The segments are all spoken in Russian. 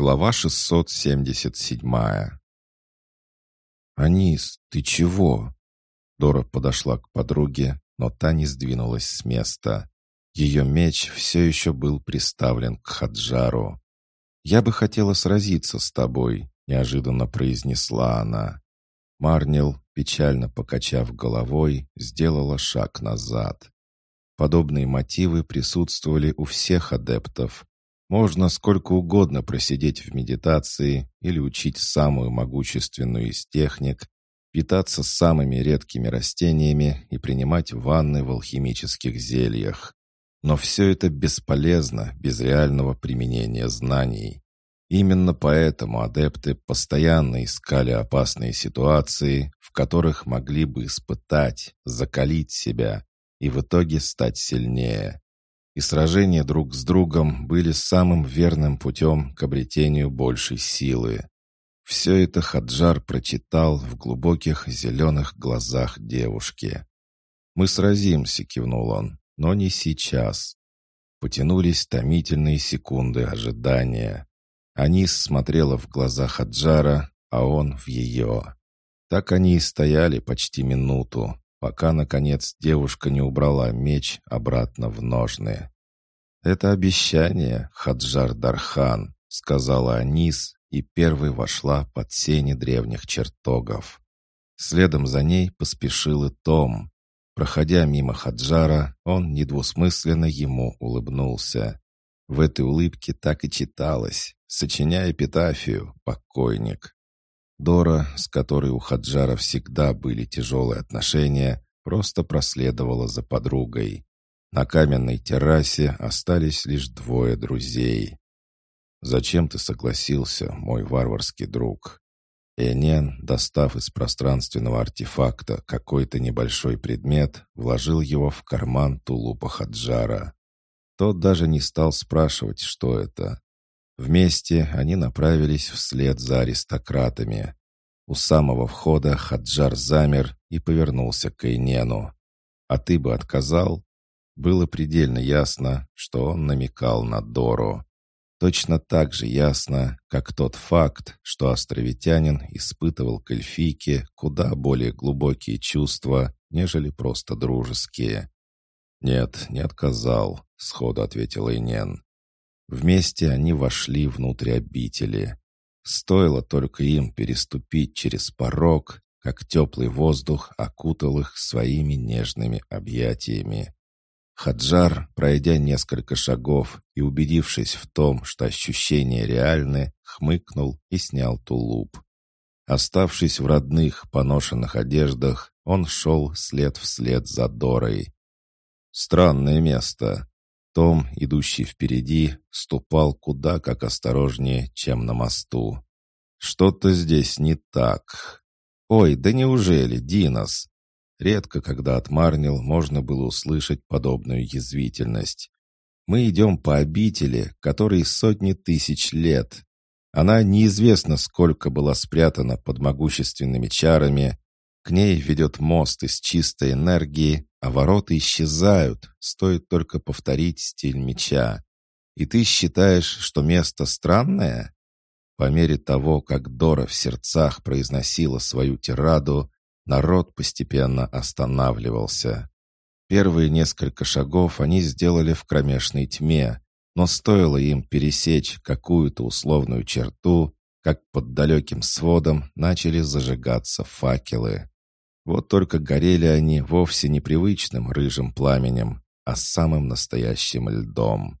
Глава 677 «Анис, ты чего?» Дора подошла к подруге, но та не сдвинулась с места. Ее меч все еще был приставлен к Хаджару. «Я бы хотела сразиться с тобой», — неожиданно произнесла она. Марнил, печально покачав головой, сделала шаг назад. Подобные мотивы присутствовали у всех адептов, можно сколько угодно просидеть в медитации или учить самую могущественную из техник, питаться самыми редкими растениями и принимать ванны в алхимических зельях. Но все это бесполезно без реального применения знаний. Именно поэтому адепты постоянно искали опасные ситуации, в которых могли бы испытать, закалить себя и в итоге стать сильнее и сражения друг с другом были самым верным путем к обретению большей силы. Все это Хаджар прочитал в глубоких зеленых глазах девушки. «Мы сразимся», — кивнул он, — «но не сейчас». Потянулись томительные секунды ожидания. Анис смотрела в глаза Хаджара, а он в ее. Так они и стояли почти минуту, пока, наконец, девушка не убрала меч обратно в ножны. «Это обещание, Хаджар Дархан», — сказала Анис, и первой вошла под сени древних чертогов. Следом за ней поспешил и Том. Проходя мимо Хаджара, он недвусмысленно ему улыбнулся. В этой улыбке так и читалось, сочиняя эпитафию «Покойник». Дора, с которой у Хаджара всегда были тяжелые отношения, просто проследовала за подругой. На каменной террасе остались лишь двое друзей. «Зачем ты согласился, мой варварский друг?» Энен, достав из пространственного артефакта какой-то небольшой предмет, вложил его в карман тулупа Хаджара. Тот даже не стал спрашивать, что это. Вместе они направились вслед за аристократами. У самого входа Хаджар замер и повернулся к Эйнену. «А ты бы отказал?» Было предельно ясно, что он намекал на Дору. Точно так же ясно, как тот факт, что островитянин испытывал к эльфийке куда более глубокие чувства, нежели просто дружеские. «Нет, не отказал», — сходу ответил Инен. Вместе они вошли внутрь обители. Стоило только им переступить через порог, как теплый воздух окутал их своими нежными объятиями. Хаджар, пройдя несколько шагов и убедившись в том, что ощущения реальны, хмыкнул и снял тулуп. Оставшись в родных, поношенных одеждах, он шел след вслед за Дорой. Странное место. Том, идущий впереди, ступал куда как осторожнее, чем на мосту. Что-то здесь не так. «Ой, да неужели, Динос? Редко, когда от Марнил можно было услышать подобную язвительность. Мы идем по обители, которой сотни тысяч лет. Она неизвестно сколько была спрятана под могущественными чарами. К ней ведет мост из чистой энергии, а ворота исчезают, стоит только повторить стиль меча. И ты считаешь, что место странное? По мере того, как Дора в сердцах произносила свою тираду, Народ постепенно останавливался. Первые несколько шагов они сделали в кромешной тьме, но стоило им пересечь какую-то условную черту, как под далеким сводом начали зажигаться факелы. Вот только горели они вовсе непривычным рыжим пламенем, а самым настоящим льдом.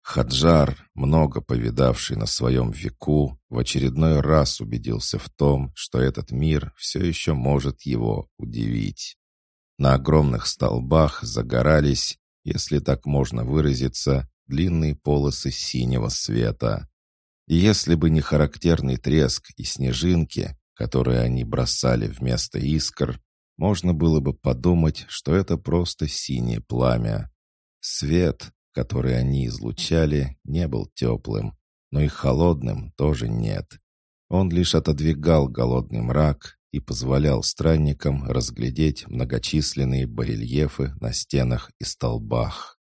Хаджар, много повидавший на своем веку, в очередной раз убедился в том, что этот мир все еще может его удивить. На огромных столбах загорались, если так можно выразиться, длинные полосы синего света. И если бы не характерный треск и снежинки, которые они бросали вместо искр, можно было бы подумать, что это просто синее пламя. Свет, который они излучали, не был теплым, но и холодным тоже нет. Он лишь отодвигал голодный мрак и позволял странникам разглядеть многочисленные барельефы на стенах и столбах.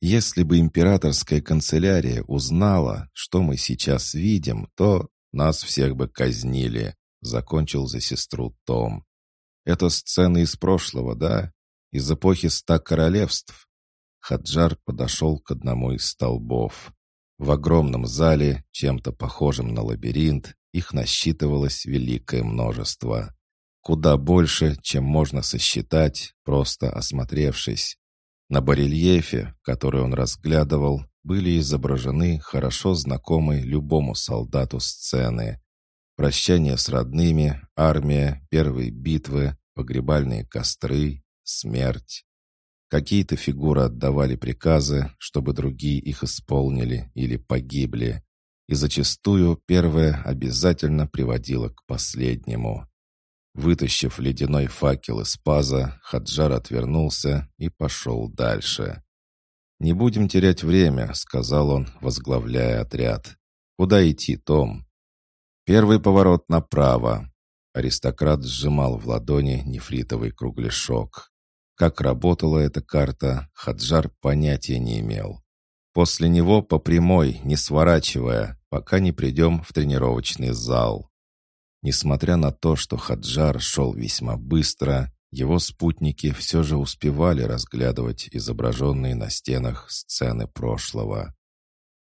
Если бы императорская канцелярия узнала, что мы сейчас видим, то нас всех бы казнили», — закончил за сестру Том. «Это сцены из прошлого, да? Из эпохи ста королевств?» Хаджар подошел к одному из столбов. В огромном зале, чем-то похожем на лабиринт, их насчитывалось великое множество. Куда больше, чем можно сосчитать, просто осмотревшись. На барельефе, который он разглядывал, были изображены хорошо знакомые любому солдату сцены. Прощание с родными, армия, первые битвы, погребальные костры, смерть. Какие-то фигуры отдавали приказы, чтобы другие их исполнили или погибли. И зачастую первое обязательно приводило к последнему. Вытащив ледяной факел из паза, Хаджар отвернулся и пошел дальше. «Не будем терять время», — сказал он, возглавляя отряд. «Куда идти, Том?» «Первый поворот направо». Аристократ сжимал в ладони нефритовый кругляшок. Как работала эта карта, Хаджар понятия не имел. После него по прямой, не сворачивая, пока не придем в тренировочный зал. Несмотря на то, что Хаджар шел весьма быстро, его спутники все же успевали разглядывать изображенные на стенах сцены прошлого.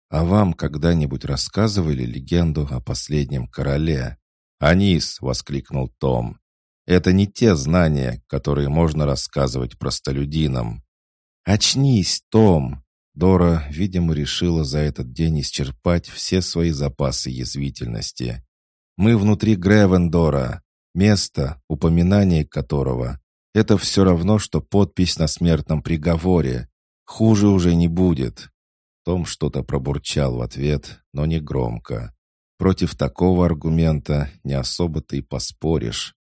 «А вам когда-нибудь рассказывали легенду о последнем короле?» «Анис!» — воскликнул Том. «Это не те знания, которые можно рассказывать простолюдинам». «Очнись, Том!» Дора, видимо, решила за этот день исчерпать все свои запасы язвительности. Мы внутри Гревендора, место, упоминание которого — это все равно, что подпись на смертном приговоре. Хуже уже не будет». Том что-то пробурчал в ответ, но не громко. Против такого аргумента не особо ты и поспоришь.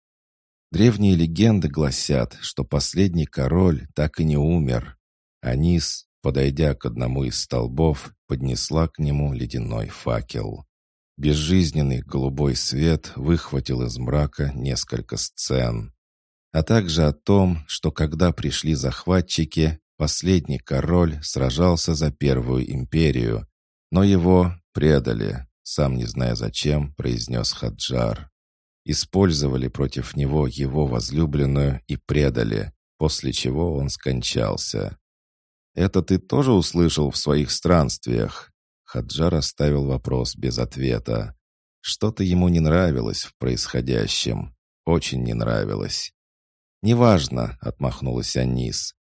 Древние легенды гласят, что последний король так и не умер. Анис, подойдя к одному из столбов, поднесла к нему ледяной факел. Безжизненный голубой свет выхватил из мрака несколько сцен. А также о том, что когда пришли захватчики, последний король сражался за Первую империю, но его предали, сам не зная зачем, произнес Хаджар. Использовали против него его возлюбленную и предали, после чего он скончался. «Это ты тоже услышал в своих странствиях?» Хаджар оставил вопрос без ответа. Что-то ему не нравилось в происходящем. Очень не нравилось. «Неважно», — отмахнулась Анис.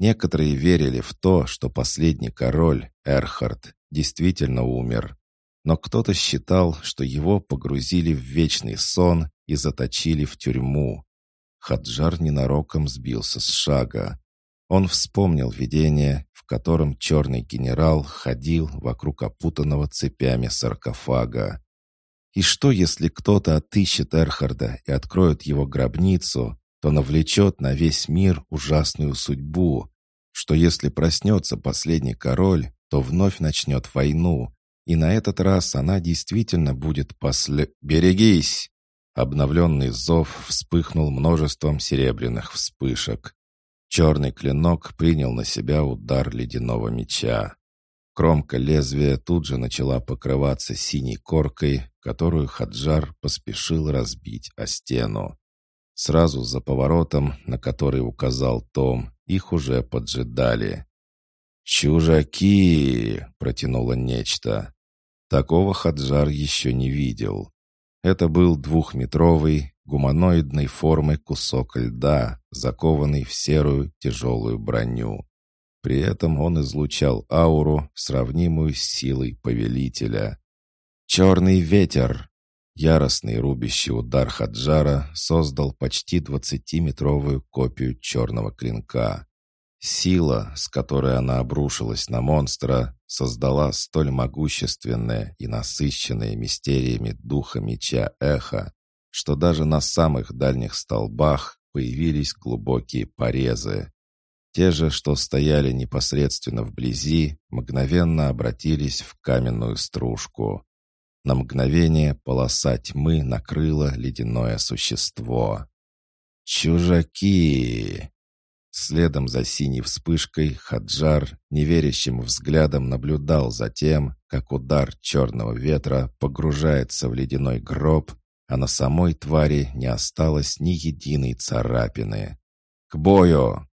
Некоторые верили в то, что последний король, Эрхард, действительно умер. Но кто-то считал, что его погрузили в вечный сон и заточили в тюрьму. Хаджар ненароком сбился с шага. Он вспомнил видение, в котором черный генерал ходил вокруг опутанного цепями саркофага. И что, если кто-то отыщет Эрхарда и откроет его гробницу, то навлечет на весь мир ужасную судьбу? Что если проснется последний король, то вновь начнет войну, и на этот раз она действительно будет после... «Берегись!» Обновленный зов вспыхнул множеством серебряных вспышек. Черный клинок принял на себя удар ледяного меча. Кромка лезвия тут же начала покрываться синей коркой, которую Хаджар поспешил разбить о стену. Сразу за поворотом, на который указал Том, их уже поджидали. «Чужаки!» — протянуло нечто. Такого Хаджар еще не видел. Это был двухметровый, гуманоидной формы кусок льда, закованный в серую тяжелую броню. При этом он излучал ауру, сравнимую с силой повелителя. «Черный ветер!» Яростный рубящий удар Хаджара создал почти двадцатиметровую копию черного клинка. Сила, с которой она обрушилась на монстра, создала столь могущественное и насыщенное мистериями духа меча эхо, что даже на самых дальних столбах появились глубокие порезы. Те же, что стояли непосредственно вблизи, мгновенно обратились в каменную стружку. На мгновение полоса тьмы накрыла ледяное существо. «Чужаки!» Следом за синей вспышкой Хаджар неверящим взглядом наблюдал за тем, как удар черного ветра погружается в ледяной гроб, а на самой твари не осталось ни единой царапины. «К бою!»